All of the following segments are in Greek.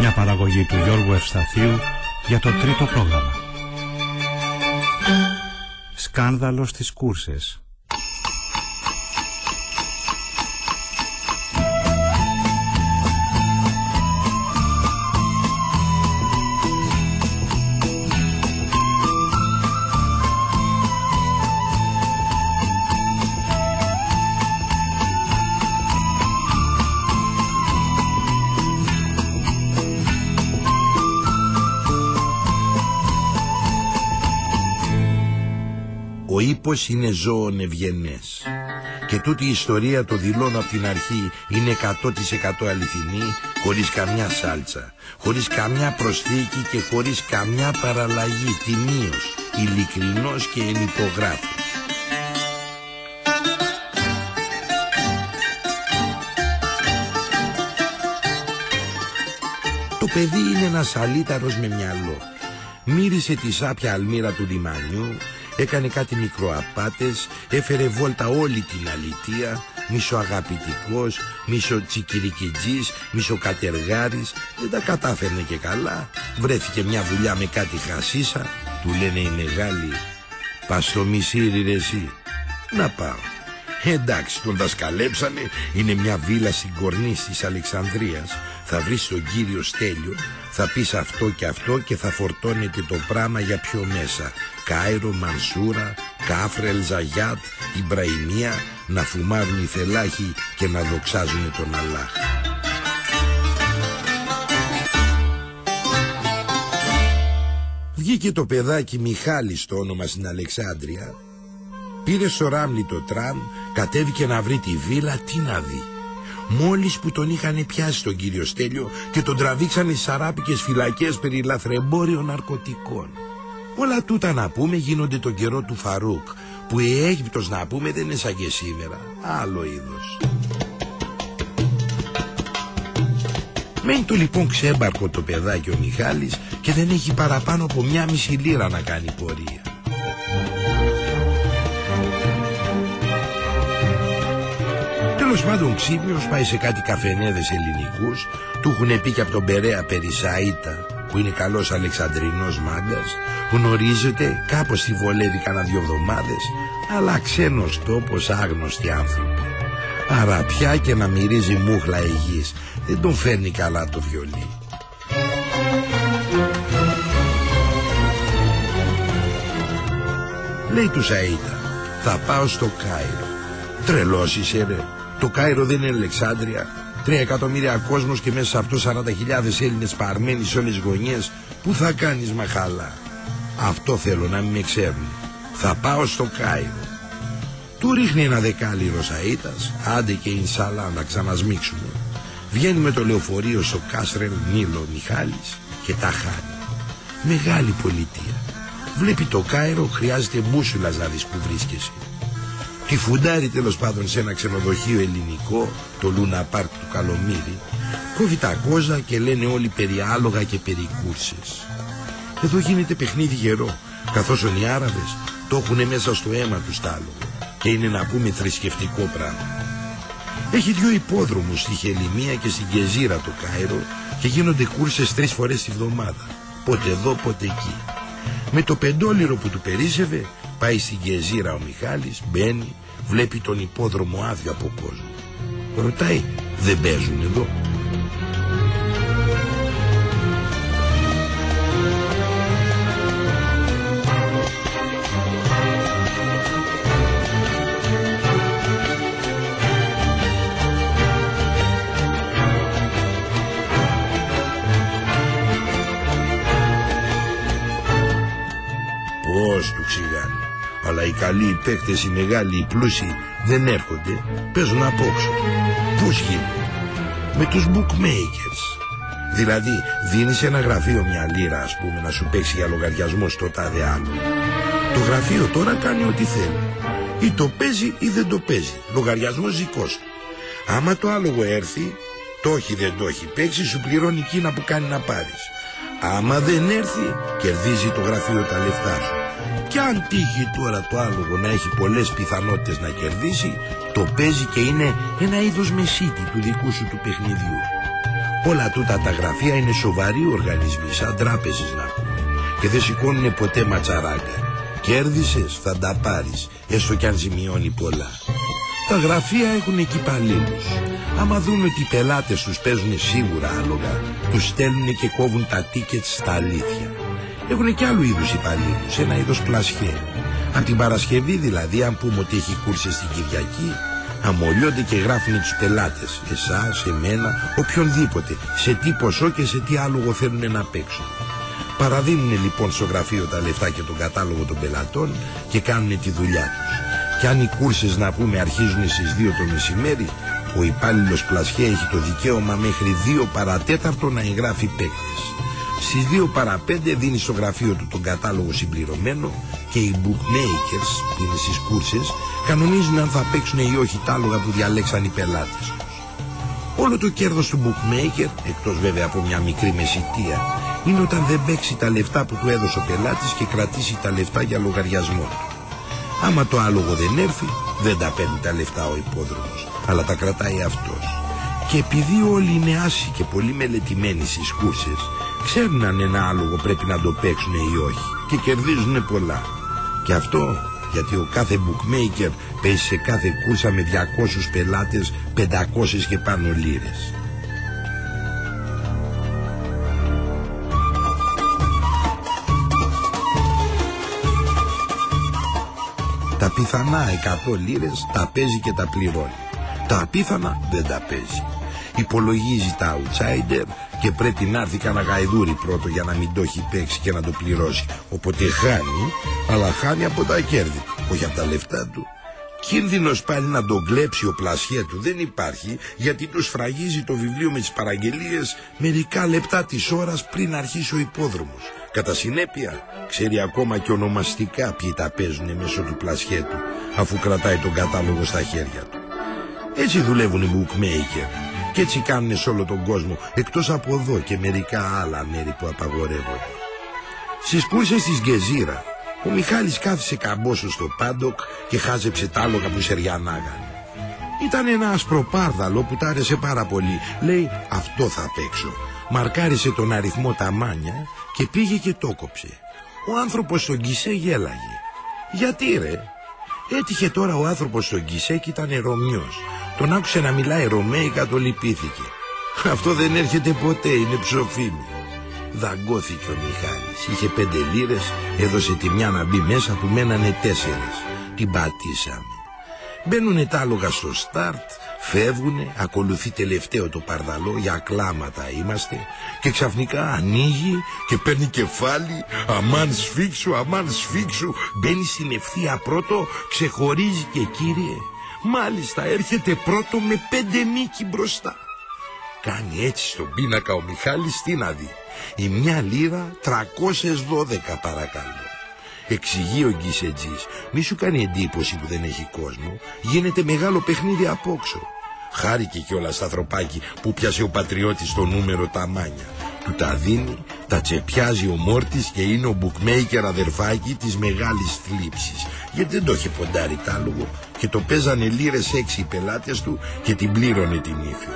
Μια παραγωγή του Γιώργου Ευσταθίου για το τρίτο πρόγραμμα. Σκάνδαλος στις κούρσες. Ύπος είναι ζώων ευγενές. Και τούτη η ιστορία το δηλώνω από την αρχή είναι 100% αληθινή, χωρίς καμιά σάλτσα, χωρίς καμιά προσθήκη και χωρίς καμιά παραλλαγή, τιμίως, ειλικρινός και ενυπογράφος. Το παιδί είναι ένας αλήταρος με μυαλό. Μύρισε τη σάπια αλμύρα του λιμανιού έκανε κάτι μικροαπάτες, έφερε βόλτα όλη την αλητεία, μισοαγαπητικός, μισοτσικυρικιτζής, μισοκατεργάρης, δεν τα κατάφερνε και καλά. Βρέθηκε μια δουλειά με κάτι χασίσα, του λένε οι μεγάλοι, πας στο μισήρι ρε εσύ. Να πάω. Εντάξει, τον δασκαλέψανε, είναι μια βίλα στην κορνής της Αλεξανδρίας. Θα βρεις τον κύριο Στέλιο, θα πεις αυτό και αυτό και θα φορτώνεται το πράμα για πιο μέσα. Κάιρο, Μανσούρα, Κάφρελ, Ζαγιάτ, Ιμπραϊμία, να φουμάρουν οι θελάχοι και να δοξάζουν τον Αλλάχ. Βγήκε το παιδάκι Μιχάλης στο όνομα στην Αλεξάνδρεια Πήρε στο Ράμλι το τραμ, κατέβηκε να βρει τη βίλα, τι να δει. Μόλις που τον είχαν πιάσει τον κύριο Στέλιο και τον τραβήξανε στις αράπικες φυλακές περί λαθρεμπόριων ναρκωτικών. Όλα τούτα να πούμε γίνονται τον καιρό του Φαρούκ, που η Αίγυπτος να πούμε δεν είναι σαν και σήμερα, άλλο είδος. Μένει το λοιπόν ξέμπαρκο το παιδάκι ο Μιχάλης και δεν έχει παραπάνω από μια μισή λίρα να κάνει πορεία. Τέλος πάντων ξύπνιος πάει σε κάτι καφενέδες ελληνικούς Του έχουν πει και από τον Περέα περί Που είναι καλός Αλεξανδρινός μάγκας Γνωρίζετε κάπως τη βολεύει κανένα δυο εβδομάδες Αλλά ξένος τόπος άγνωστοι άνθρωποι. Άρα πια και να μυρίζει μούχλα υγιής Δεν τον φέρνει καλά το βιολί. Λέει του Σαΐτα Θα πάω στο Κάιρο. Τρελός είσαι ρε το Κάιρο δεν είναι Αλεξάνδρεια. Τρία εκατομμύρια κόσμος και μέσα σε αυτό 40.000 Έλληνες παρμένοι σε όλες τις γωνιές. Πού θα κάνεις μαχαλά. Αυτό θέλω να μην με ξέρουν. Θα πάω στο Κάιρο. Του ρίχνει ένα δεκάλιρο ο Σαΐτας, άντε και Ινσάλα να ξανασμίξουμε. Βγαίνει με το λεωφορείο στο Κασρ ελ Νιλ ο Μιχάλης και τα χάνει. Μεγάλη πολιτεία. Βλέπει το Κάιρο, χρειάζεται μπούσουλας να δεις που βρίσκεσαι. Τη φουντάρει τέλος πάντων σε ένα ξενοδοχείο ελληνικό, το Λούνα Πάρκ του Καλομύρη, κόβει τα κόζα και λένε όλοι περί άλογα και περί κούρσες. Εδώ γίνεται παιχνίδι γερό, καθώς οι Άραβες το έχουν μέσα στο αίμα τους άλογο και είναι να πούμε θρησκευτικό πράγμα. Έχει δυο υπόδρομους στη Χελιμία και στην Κεζίρα το Κάιρο και γίνονται κούρσες τρεις φορές τη βδομάδα. Πότε εδώ, πότε εκεί. Με το πεντόλιρο που του περίσευε πάει στην Κεζίρα ο Μιχάλης, μπαίνει, βλέπει τον υπόδρομο άδειο από κόσμο. Ρωτάει, δεν παίζουν εδώ. Πώς του ξηγάνε αλλά οι καλοί οι παίκτες, οι μεγάλοι, οι πλούσιοι δεν έρχονται, παίζουν απόξω. Πώς γίνεται; με τους bookmakers. Δηλαδή δίνεις ένα γραφείο μια λίρα ας πούμε να σου παίξει για λογαριασμό στο τάδε άλλο. Το γραφείο τώρα κάνει ό,τι θέλει. Ή το παίζει ή δεν το παίζει. Λογαριασμός δικός του. Άμα το άλογο έρθει, το έχει δεν το έχει παίξει, σου πληρώνει εκείνα που κάνει να πάρεις. Άμα δεν έρθει, κερδίζει το γραφείο τα λεφτά σου. Κι αν τύχει τώρα το άλογο να έχει πολλές πιθανότητες να κερδίσει, το παίζει και είναι ένα είδος μεσίτη του δικού σου του παιχνιδιού. Όλα τούτα τα γραφεία είναι σοβαροί οργανισμοί, σαν τράπεζες να πούμε. Και δεν σηκώνουν ποτέ ματσαράγκα. Κέρδισες, θα τα πάρεις, έστω κι αν ζημιώνει πολλά. Τα γραφεία έχουν εκεί παλίλους. Άμα δουν ότι οι πελάτες τους παίζουν σίγουρα άλογα, τους στέλνουν και κόβουν τα τίκετς στα αλήθεια. Έχουν και άλλου είδους υπαλλήλους, ένα είδος πλασιέ. Αν την Παρασκευή δηλαδή, αν πούμε ότι έχει κούρσες στην Κυριακή, αμολιώνται και γράφουν τους πελάτες, εσάς, εμένα, οποιονδήποτε, σε τι ποσό και σε τι άλογο θέλουν να παίξουν. Παραδίνουν λοιπόν στο γραφείο τα λεφτά και τον κατάλογο των πελατών και κάνουν τη δουλειά τους. Και αν οι κούρσες να πούμε αρχίζουν στις 2 το μεσημέρι, ο υπάλληλος Πλασιέ έχει το δικαίωμα μέχρι 2 παρατέταρτο να εγγράφει παίκτες. Στις 2 παρα 5 δίνει στο γραφείο του τον κατάλογο συμπληρωμένο και οι bookmakers που είναι στις κούρσες κανονίζουν αν θα παίξουν ή όχι τα άλογα που διαλέξαν οι πελάτες τους. Όλο το κέρδος του bookmaker, εκτός βέβαια από μια μικρή μεσητεία, είναι όταν δεν παίξει τα λεφτά που του έδωσε ο πελάτης και κρατήσει τα λεφτά για λογαριασμό του. Άμα το άλογο δεν έρθει, δεν τα παίρνει τα λεφτά ο υπόδρομος, αλλά τα κρατάει αυτός. Και επειδή όλοι είναι άσοι και πολύ μελετημένοι στις κούρσες, ξέρουν αν ένα άλογο πρέπει να το παίξουν ή όχι και κερδίζουν πολλά. Και αυτό γιατί ο κάθε bookmaker παίζει σε κάθε κούρσα με 200 πελάτες 500 και πάνω λίρες. Τα πιθανά 100 λίρες τα παίζει και τα πληρώνει. Τα απίθανα δεν τα παίζει. Υπολογίζει τα outsider και πρέπει να έρθει κανένα γαϊδούρι πρώτο για να μην το έχει παίξει και να το πληρώσει. Οπότε χάνει, αλλά χάνει από τα κέρδη, όχι από τα λεφτά του. Κίνδυνος πάλι να τον κλέψει ο πλασιέ του δεν υπάρχει γιατί τους σφραγίζει το βιβλίο με τις παραγγελίες μερικά λεπτά της ώρας πριν αρχίσει ο υπόδρομος. Κατά συνέπεια ξέρει ακόμα και ονομαστικά ποιοι τα παίζουν μέσω του πλασιέ του αφού κρατάει τον κατάλογο στα χέρια του. Έτσι δουλεύουν οι bookmaker και έτσι κάνουν σε όλο τον κόσμο εκτός από εδώ και μερικά άλλα μέρη που απαγορεύονται. Στις κούρσες της Γκεζίρα ο Μιχάλης κάθισε καμπόσο στο πάντοκ και χάζεψε τα άλογα που σεριανάγαν. Ήταν ένα ασπροπάρδαλο που τ' άρεσε πάρα πολύ. Λέει αυτό θα παίξω. Μαρκάρισε τον αριθμό τα μάνια και πήγε και το κόψε. Ο άνθρωπος στον Κισέ γέλαγε. Γιατί ρε. Έτυχε τώρα ο άνθρωπος στον Κισέ και ήταν Ρωμιός. Τον άκουσε να μιλάει Ρωμαίικα, το λυπήθηκε. Αυτό δεν έρχεται ποτέ, είναι ψοφίμι. Δαγκώθηκε ο Μιχάλης. Είχε πέντε λίρες, έδωσε τη μια να μπει μέσα, που μένανε τέσσερες. Την πατήσαμε. Μπαίνουνε τα άλογα στο στάρτ, φεύγουνε, ακολουθεί τελευταίο το παρδαλό, για κλάματα είμαστε και ξαφνικά ανοίγει και παίρνει κεφάλι, αμάν σφίξου, αμάν σφίξου, μπαίνει στην ευθεία πρώτο, ξεχωρίζει και κύριε, μάλιστα έρχεται πρώτο με πέντε μήκη μπροστά. Κάνει έτσι στον πίνακα ο Μιχάλης τι να δει. Η μια λίρα 312 παρακαλώ. Εξηγεί ο Γκίσετζής. Μη σου κάνει εντύπωση που δεν έχει κόσμο. Γίνεται μεγάλο παιχνίδι απόξω. Χάρηκε κιόλας στα ανθρωπάκι που πιάσε ο πατριώτης το νούμερο τα μάνια. Του τα δίνει, τα τσεπιάζει ο Μόρτης και είναι ο μπουκμέικερ αδερφάκι της μεγάλης θλίψης. Γιατί δεν το είχε ποντάρει τ' άλογο και το παίζανε λίρες έξι οι πελάτες του και την πλήρωνε την ύφη.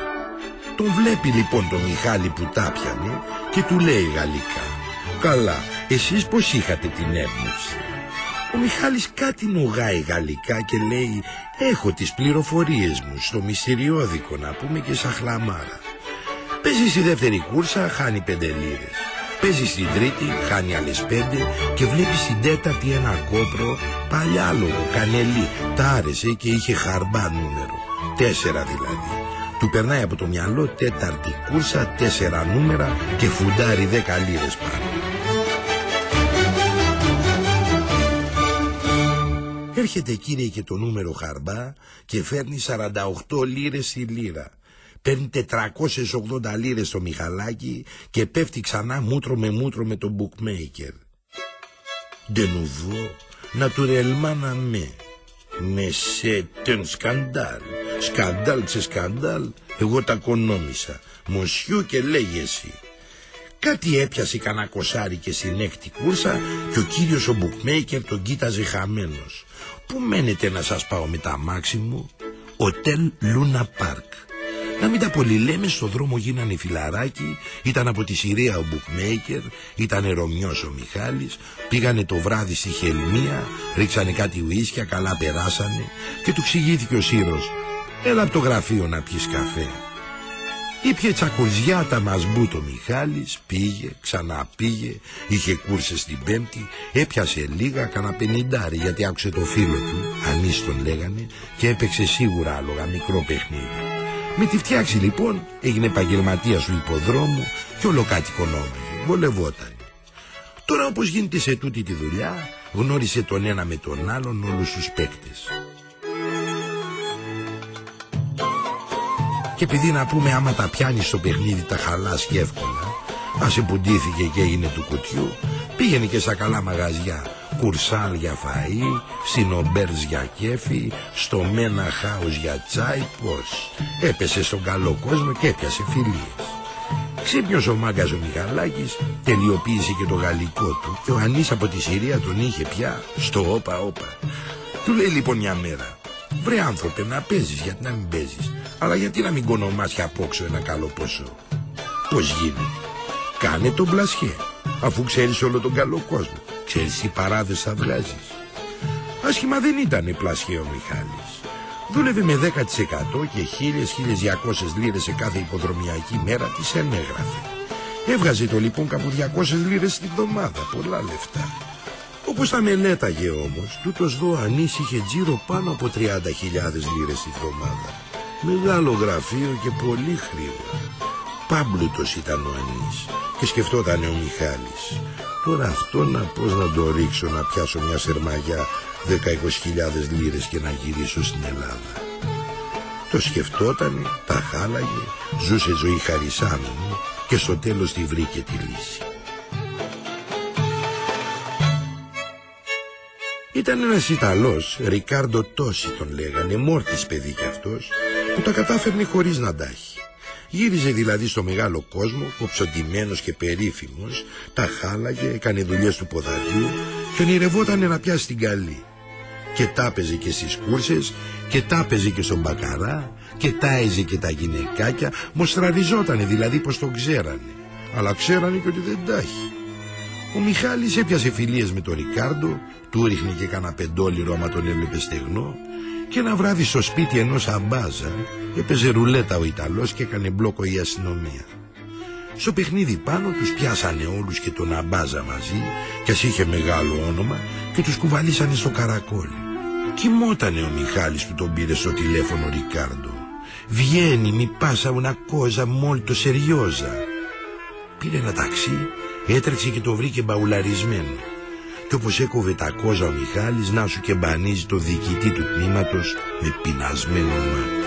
Τον βλέπει λοιπόν τον Μιχάλη που τα πιανε και του λέει γαλλικά «Καλά, εσείς πως είχατε την έμπνευση» Ο Μιχάλης κάτι νογάει γαλλικά και λέει «Έχω τις πληροφορίες μου στο μυστηριώδικο να πούμε και σαν χλαμάρα». Παίζεις στη δεύτερη κούρσα, χάνει πέντε λίρες. Παίζεις στην τρίτη, χάνει άλλες πέντε και βλέπεις στην τέταρτη ένα κόπρο, παλιάλογο, κανελί. Τα άρεσε και είχε χαρμπά νούμερο. Τέσσερα δηλαδή. Του περνάει από το μυαλό τέταρτη κούρσα, τέσσερα νούμερα και φουντάρει δέκα λίρες πάνω. Έρχεται κύριε και το νούμερο χαρμπά και φέρνει 48 λίρες η λίρα. Παίρνει 480 λίρες στο Μιχαλάκι και πέφτει ξανά μούτρο με μούτρο με τον bookmaker. De nouveau, naturellement αμέ. Με σε τεν σκαντάλ. Σκαντάλ σε σκαντάλ, εγώ τα κονόμησα. Μοσιού και λέγει εσύ. Κάτι έπιασε κανένα κοσάρι και συνέχτη κούρσα και ο κύριος ο bookmaker τον κοίταζε χαμένος. Πού μένετε να σας πάω με τα μάξι μου; Οτέλ Λούνα Πάρκ. Να μην τα πολυλέμε, στο δρόμο γίνανε φιλαράκι, ήταν από τη Συρία ο Μπουκμέικερ, ήταν Ρωμιός ο Μιχάλης, πήγανε το βράδυ στη Χελμία, ρίξανε κάτι ουίσκια, καλά περάσανε και του ξηγήθηκε ο Σύρος, έλα από το γραφείο να πιεις καφέ. Ήπιε τσακουζιά τα μασμπού το Μιχάλης, πήγε, ξαναπήγε, είχε κούρσε στην πέμπτη, έπιασε λίγα, κανένα πενιντάρι γιατί άκουσε το φίλο του, Ανής τον λέγανε, και έπαιξε σίγουρα άλογα μικρό παιχνίδι. Με τη φτιάξη λοιπόν έγινε επαγγελματία του υποδρόμου και όλο κάτι κονόμαγε, βολευόταν. Τώρα όπως γίνεται σε τούτη τη δουλειά, γνώρισε τον ένα με τον άλλον όλους τους παίκτες. Και επειδή να πούμε άμα τα πιάνεις στο παιχνίδι τα χαλάς και εύκολα, άσε που και έγινε του κουτιού, πήγαινε και στα καλά μαγαζιά, κουρσάλ για φαΐ, συνομπέρς για κέφι, στο μένα χάους για τσάι, πώς. Έπεσε στον καλό κόσμο και έπιασε φιλίες. Ξύπνιος ο μάγκας ο Μιχαλάκης, τελειοποίησε και το γαλλικό του και ο Ανής από τη Συρία τον είχε πια στο όπα όπα. Του λέει λοιπόν μια μέρα, βρε άνθρωπε να παίζεις γιατί να μην παίζεις, αλλά γιατί να μην κονομάς απόξω ένα καλό ποσό; Πώς γίνεται; Κάνε τον μπλασχέ, αφού ξέρεις όλο τον καλό κόσμο. Ξέρεις τι παράδες θα βγάζεις. Άσχημα δεν ήταν η πλασχέ ο Μιχάλης. Δούλευε με 10% και 1000-1200 λίρες σε κάθε υποδρομιακή μέρα της ενέγραφε. Έβγαζε το λοιπόν κάπου 200 λίρες την εβδομάδα, πολλά λεφτά. Όπως τα μελέταγε όμως, τούτος δω ανής είχε τζίρο πάνω από 30.000 λίρες την εβδομάδα. Μεγάλο γραφείο και πολύ χρήμα. Πάμπλουτος ήταν ο Ανής και σκεφτόταν ο Μιχάλης. Τώρα αυτό να πώς να το ρίξω να πιάσω μια σερμαγιά 10-20 λίρες και να γυρίσω στην Ελλάδα. Το σκεφτότανε, τα χάλαγε, ζούσε ζωή χαρισάμενη και στο τέλος τη βρήκε τη λύση. Ήταν ένας Ιταλός, Ρικάρντο Τόση τον λέγανε, μόρτης παιδί κι αυτός, που τα κατάφερνε χωρίς να τα έχει. Γύριζε δηλαδή στο μεγάλο κόσμο, κοψοντημένος και περίφημος, τα χάλαγε, έκανε δουλειές του ποδαριού και ονειρευόταν να πιάσει την καλή. Και τάπεζε και στις κούρσες και τάπεζε και στον μπακαρά και τάιζε και τα γυναικάκια, μοστραριζότανε δηλαδή πως τον ξέρανε. Αλλά ξέρανε και ότι δεν τα έχει. Ο Μιχάλης έπιασε φιλίες με τον Ρικάρντο, του ρίχνε και κανένα πεντόλιρο άμα τον έβλεπε στεγνό και ένα βράδυ στο σπίτι ενός αμπάζα έπαιζε ρουλέτα ο Ιταλός και έκανε μπλόκο η αστυνομία. Στο παιχνίδι πάνω τους πιάσανε όλους και τον αμπάζα μαζί κι ας είχε μεγάλο όνομα και τους κουβαλήσανε στο καρακόλι. Κοιμότανε ο Μιχάλης που τον πήρε στο τηλέφωνο Ρικάρντο. «Βγαίνει, μη πάσα una cosa molto seriosa». Πήρε ένα ταξί, έτρεξε και το βρήκε μπαουλαρισμένο και όπως έκοβε τα κόζα ο Μιχάλης να σου και μπανίζει το διοικητή του τμήματος με πεινασμένο μάτι.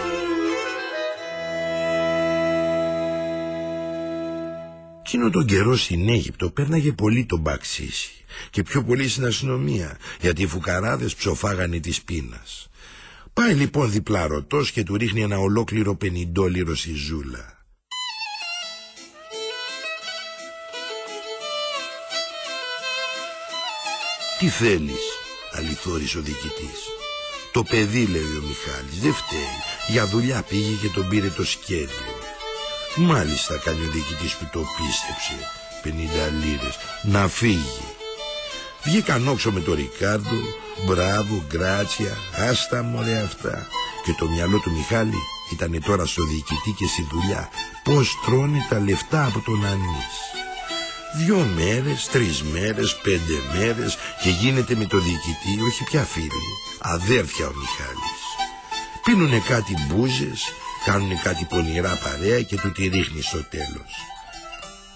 Εκείνο τον καιρό στην Αίγυπτο πέρναγε πολύ τον μπαξίσι και πιο πολύ στην αστυνομία γιατί οι φουκαράδες ψοφάγανε της πείνας. Πάει λοιπόν διπλαρωτός και του ρίχνει ένα ολόκληρο πενιντόλιρο στη ζούλα. Τι θέλεις, αληθόρισε ο διοικητής. Το παιδί, λέει ο Μιχάλης, δεν φταίει. Για δουλειά πήγε και τον πήρε το σχέδιο. Μάλιστα, κάνει ο διοικητής που το πίστεψε. 50 λίρες. Να φύγει. Βγήκαν όξω με τον Ρικάρδο. Μπράβο, γκράτσια, άστα μωρέ αυτά. Και το μυαλό του Μιχάλη ήταν τώρα στο διοικητή και στη δουλειά. Πώς τρώνε τα λεφτά από τον Ανής. Δυο μέρες, τρεις μέρες, πέντε μέρες και γίνεται με το διοικητή, όχι πια φίλοι, αδέρφια ο Μιχάλης. Πίνουνε κάτι μπούζες, κάνουνε κάτι πονηρά παρέα και του τη ρίχνει στο τέλος.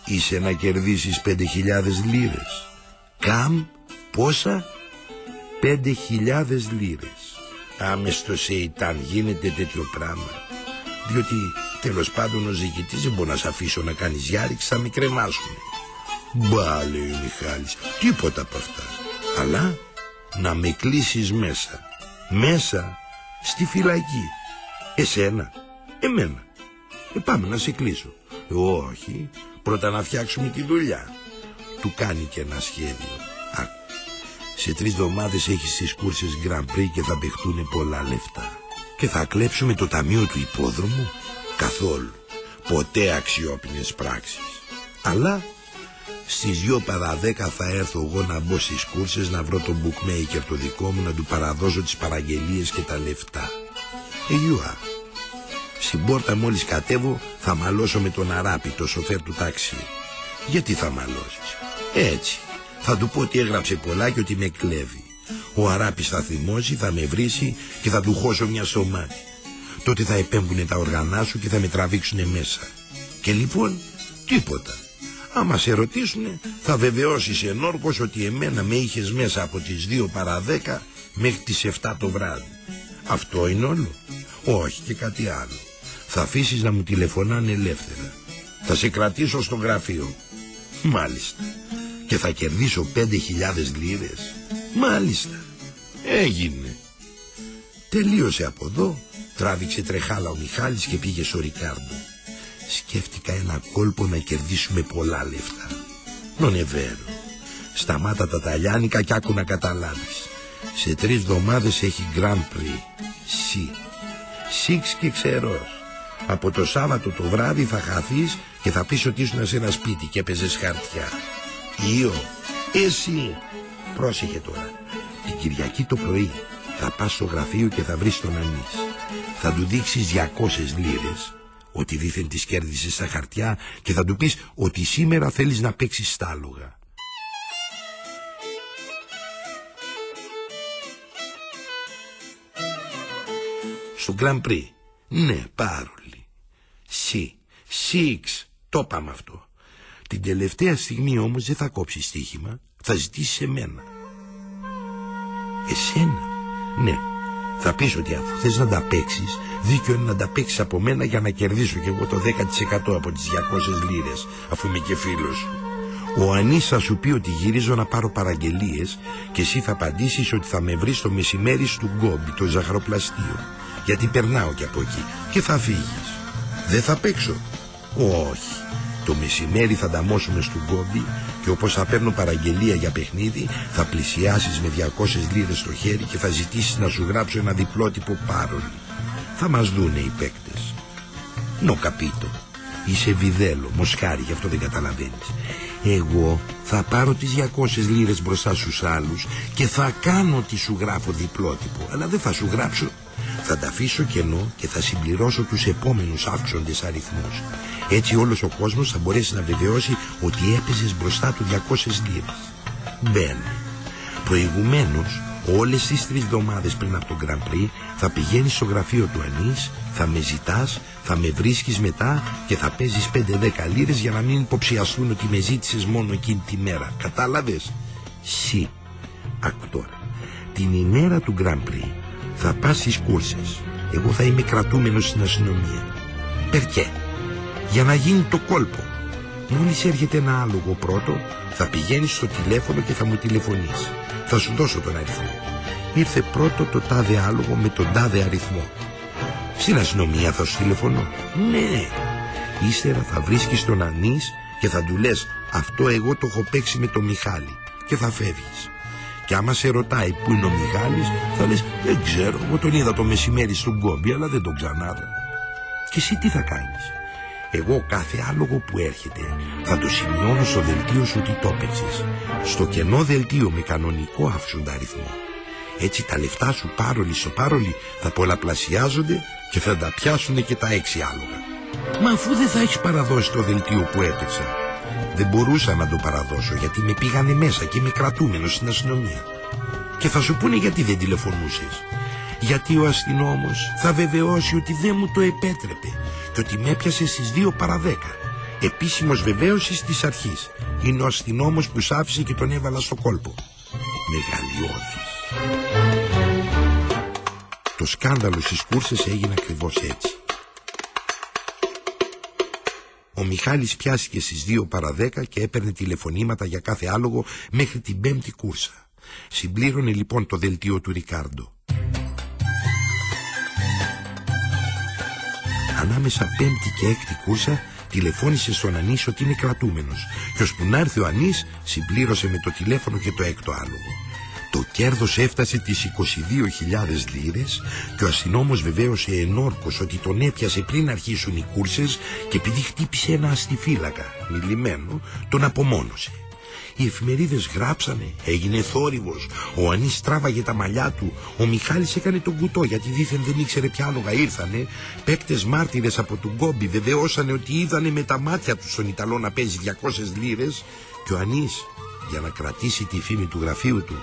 Είσαι να κερδίσεις πέντε χιλιάδες λίρες. Καμ, πόσα; Πέντε χιλιάδες λίρες. Άμεστο σε ήταν γίνεται τέτοιο πράγμα. Διότι τέλος πάντων ο ζυγητής δεν μπορεί να σε αφήσω να κάνεις γιάριξη, θα με κρεμάσουν. Μπα, λέει ο Μιχάλης, τίποτα από αυτά. Αλλά να με κλείσεις μέσα. Μέσα στη φυλακή. Εσένα, εμένα. Ε, πάμε να σε κλείσω. Ε, όχι, πρώτα να φτιάξουμε τη δουλειά. Του κάνει και ένα σχέδιο. Α, σε τρεις εβδομάδες έχεις τις κούρσες Grand Prix και θα παιχτούν πολλά λεφτά. Και θα κλέψουμε το ταμείο του υπόδρομου καθόλου. Ποτέ αξιόπινες πράξεις. Αλλά στις δυο παρά δέκα θα έρθω εγώ να μπω στις κούρσες να βρω τον bookmaker το δικό μου να του παραδώσω τις παραγγελίες και τα λεφτά. Εγιούα. Στην πόρτα μόλις κατέβω θα μαλώσω με τον Αράπη το σοφέρ του τάξη. Γιατί θα μαλώσεις; Έτσι. Θα του πω ότι έγραψε πολλά και ότι με κλέβει. Ο Αράπης θα θυμώσει, θα με βρίσει και θα του χώσω μια σωμάτι. Τότε θα επέμβουνε τα οργανά σου και θα με τραβήξουνε μέσα. Και λοιπόν τίποτα. Άμα σε ρωτήσουνε θα βεβαιώσεις ενόρκως ότι εμένα με είχες μέσα από τις 2 παρά 10 μέχρι τις 7 το βράδυ. Αυτό είναι όλο. Όχι και κάτι άλλο. Θα αφήσεις να μου τηλεφωνάνε ελεύθερα. Θα σε κρατήσω στο γραφείο. Μάλιστα. Και θα κερδίσω 5.000 λίρες. Μάλιστα. Έγινε. Τελείωσε από εδώ. Τράβηξε τρεχάλα ο Μιχάλης και πήγε στο Ρικάρντο. Σκέφτηκα ένα κόλπο να κερδίσουμε πολλά λεφτά. Νονεβέρο. Σταμάτα τα ταλιάνικα κι άκου να καταλάβεις. Σε τρεις εβδομάδες έχει Grand Prix. Σι. Σίξ και ξερός. Από το Σάββατο το βράδυ θα χαθείς και θα πεις ότι ήσουν σε ένα σπίτι και έπαιζες χαρτιά. Ιω. Εσύ. Πρόσεχε τώρα. Την Κυριακή το πρωί θα πας στο γραφείο και θα βρεις τον Ανής. Θα του δείξεις 200 λίρες ότι δήθεν τις κέρδισες στα χαρτιά και θα του πεις ότι σήμερα θέλεις να παίξεις στάλογα. Στο Grand Prix. Ναι, πάρολοι. Σι. Σίξ. Το είπαμε αυτό. Την τελευταία στιγμή όμως δεν θα κόψεις στοίχημα. Θα ζητήσεις εμένα. Εσένα. Ναι. Θα πεις ότι αφού θες να τα παίξεις, δίκιο είναι να τα παίξεις από μένα για να κερδίσω κι εγώ το 10% από τις 200 λίρες, αφού είμαι και φίλος σου. Ο Ανής θα σου πει ότι γυρίζω να πάρω παραγγελίες και εσύ θα απαντήσεις ότι θα με βρεις το μεσημέρι στο Γκόμπι, το ζαχαροπλαστείο. Γιατί περνάω κι από εκεί και θα φύγεις. Δεν θα παίξω. Όχι. Το μεσημέρι θα νταμώσουμε στο Γκόμπι και όπως θα παίρνω παραγγελία για παιχνίδι θα πλησιάσεις με 200 λίρες στο χέρι και θα ζητήσεις να σου γράψω ένα διπλότυπο πάρολι. Θα μας δούνε οι παίκτες. Νο καπίτο. Είσαι βιδέλο, μοσχάρι, γι' αυτό δεν καταλαβαίνεις. Εγώ θα πάρω τις 200 λίρες μπροστά στους άλλους και θα κάνω ότι σου γράφω διπλότυπο, αλλά δεν θα σου γράψω. Θα τα αφήσω κενό και θα συμπληρώσω τους επόμενους αύξοντες αριθμούς. Έτσι όλος ο κόσμος θα μπορέσει να βεβαιώσει ότι έπαιζες μπροστά του 200 λίρες. Μπαίνει. Προηγουμένως, όλες τις τρεις εβδομάδες πριν από τον Grand Prix θα πηγαίνεις στο γραφείο του Ανής, θα με ζητάς, θα με βρίσκεις μετά και θα παίζεις 5-10 λίρες για να μην υποψιαστούν ότι με ζήτησες μόνο εκείνη τη μέρα. Κατάλαβες; Συ. Άκου τώρα. Την ημέρα του Grand Prix θα πας στις κούρσες. Εγώ θα είμαι κρατούμενος στην αστυνομία. Περκέ. Για να γίνει το κόλπο. Μόλις έρχεται ένα άλογο πρώτο, θα πηγαίνεις στο τηλέφωνο και θα μου τηλεφωνείς. Θα σου δώσω τον αριθμό. Ήρθε πρώτο το τάδε άλογο με τον τάδε αριθμό. Στην αστυνομία θα σου τηλεφωνώ. Ναι. Ύστερα θα βρίσκεις τον Ανής και θα του λες αυτό εγώ το έχω παίξει με τον Μιχάλη και θα φεύγεις. Και άμα σε ρωτάει που είναι ο Μιχάλης θα λες δεν ξέρω εγώ τον είδα το μεσημέρι στον κόμπι αλλά δεν τον ξανάδω. Και εσύ τι θα κάνεις; Εγώ κάθε άλογο που έρχεται θα το σημειώνω στο δελτίο σου ότι το έπαιξες. Στο κενό δελτίο με κανονικό αύξοντα αριθμό. Έτσι τα λεφτά σου πάρολοι στο πάρολοι θα πολλαπλασιάζονται και θα τα πιάσουν και τα έξι άλογα. Μα αφού δεν θα έχεις παραδώσει το δελτίο που έπαιξα. Δεν μπορούσα να το παραδώσω γιατί με πήγανε μέσα και είμαι κρατούμενο στην αστυνομία. Και θα σου πούνε γιατί δεν τηλεφωνούσες. Γιατί ο αστυνόμος θα βεβαιώσει ότι δεν μου το επέτρεπε και ότι με έπιασε στις 2 παρα 10. Επίσημος βεβαίωσης της αρχής. Είναι ο αστυνόμος που σ' άφησε και τον έβαλα στο κόλπο. Μεγαλειώδης. Το σκάνδαλο στις κούρσες έγινε ακριβώς έτσι. Ο Μιχάλης πιάστηκε στις 2 παρα 10 και έπαιρνε τηλεφωνήματα για κάθε άλογο μέχρι την πέμπτη κούρσα. Συμπλήρωνε λοιπόν το δελτίο του Ρικάρντο. Ανάμεσα πέμπτη και έκτη κούρσα τηλεφώνησε στον Ανής ότι είναι κρατούμενος και ώσπου να έρθει ο Ανής συμπλήρωσε με το τηλέφωνο και το έκτο άλογο. Το κέρδος έφτασε τις 22.000 λίρες και ο αστυνόμος βεβαίωσε ενόρκος ότι τον έπιασε πριν αρχίσουν οι κούρσες και επειδή χτύπησε ένα αστιφύλακα μιλημένο τον απομόνωσε. Οι εφημερίδες γράψανε, έγινε θόρυβος, ο Ανής τράβαγε τα μαλλιά του, ο Μιχάλης έκανε τον κουτό γιατί δήθεν δεν ήξερε ποια άλογα ήρθανε, παίκτες μάρτυρες από τον Κόμπι βεβαιώσανε ότι είδανε με τα μάτια τους τον Ιταλό να παίζει 200 λίρες και ο Ανής για να κρατήσει τη φήμη του γραφείου του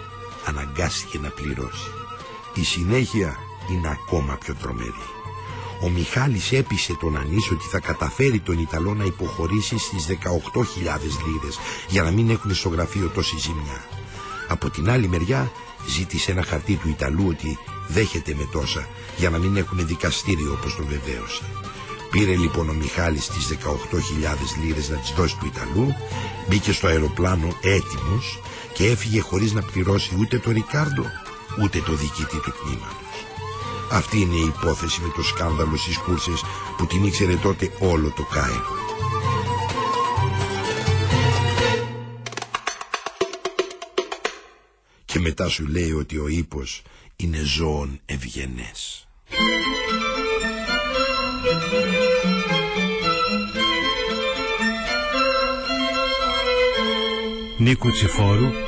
αναγκάστηκε να πληρώσει. Η συνέχεια είναι ακόμα πιο τρομερή. Ο Μιχάλης έπεισε τον Ανής ότι θα καταφέρει τον Ιταλό να υποχωρήσει στις 18.000 λίρες για να μην έχουν στο γραφείο τόση ζημιά. Από την άλλη μεριά ζήτησε ένα χαρτί του Ιταλού ότι δέχεται με τόσα για να μην έχουν δικαστήριο όπως τον βεβαίωσε. Πήρε λοιπόν ο Μιχάλης τις 18.000 λίρες να τις δώσει του Ιταλού, μπήκε στο αεροπλάνο έτοιμος και έφυγε χωρίς να πληρώσει ούτε το Ρικάρντο ούτε το διοικητή του τμήματος. Αυτή είναι η υπόθεση με το σκάνδαλο στις κούρσες που την ήξερε τότε όλο το Κάιρο. Και μετά σου λέει ότι ο ύπος είναι ζώων ευγενές. Νίκου Τσιφόρου